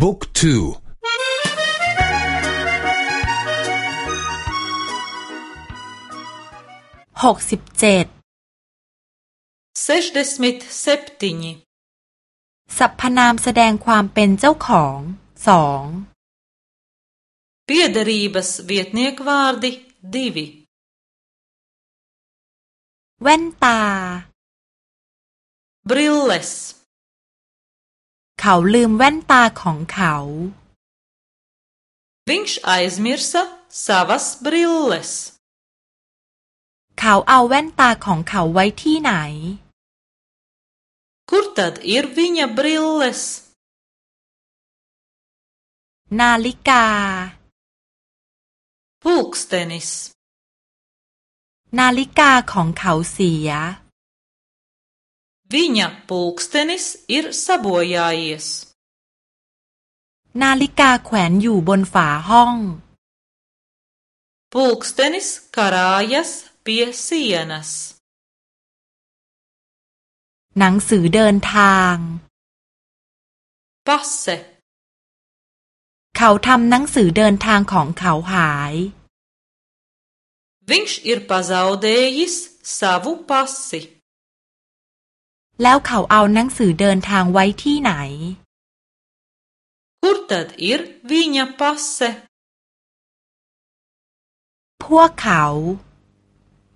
book two หกสิบเจ็ด sešdesmit septiņi สรรพนามแสดงความเป็นเจ้าของสอง Piederības vietniekvārdi divi แว่นตา brilles เขาลืมแว่นตาของเขา Viņš aizmirsa savas brilles เขาเอาแว่นตาของเขาไว้ที่ไหน Kur tad ir viņa brilles นาฬิกา Pulkstenis นาฬิกาของเขาเสีย Viņa pulkstenis ir sabojājies นาฬิกาแขวนอยู่บนฝาห้อง Pulkstenis karājas pie sienas หนังสือเดินทาง Pase เขาทำหนังสือเดินทางของเขาหาย Viņš ir pazaudējis savu pasi แล้วเขาเอาหนังสือเดินทางไว้ที่ไหน Kur tad ir viņa pase พวกเขา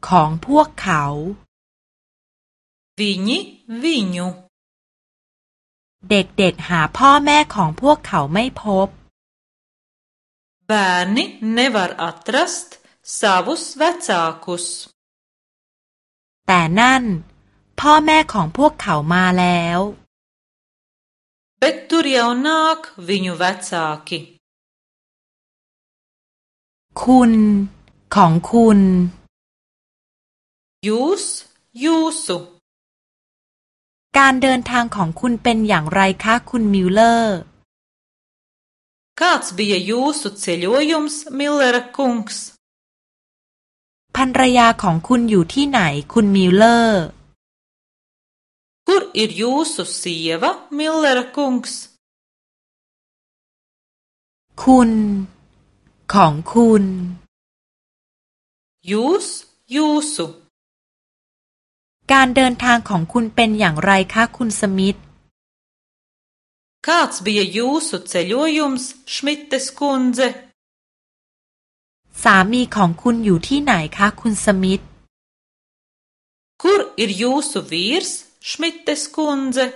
ของพวกเขา Viņi viņu เด็กๆหาพ่อแม่ของพวกเขาไม่พบ Bērni nevar atrast savus vecākus แต่นั่น พ่อแม่ของพวกเขามาแล้ว Bet tur jau nāk viņu vecāki คุณ ของคุณ Jūs, jūsu การเดินทางของคุณเป็นอย่างไรคะคุณมิลเลอร์ Kāds bija jūsu ceļojums, Millera kungs? ภรรยาของคุณอยู่ที่ไหนคุณมิลเลอร์ Kur ir jūsu sieva, Millera kungs? คุณ ของคุณ Jūs, jūsu การเดินทางของคุณเป็นอย่างไรคะคุณสมิธ Kāds bija jūsu ceļojums, Šmites kundze? สามีของคุณอยู่ที่ไหนคะคุณสมิธ Kur ir jūsu vīrs, Šmites kundze?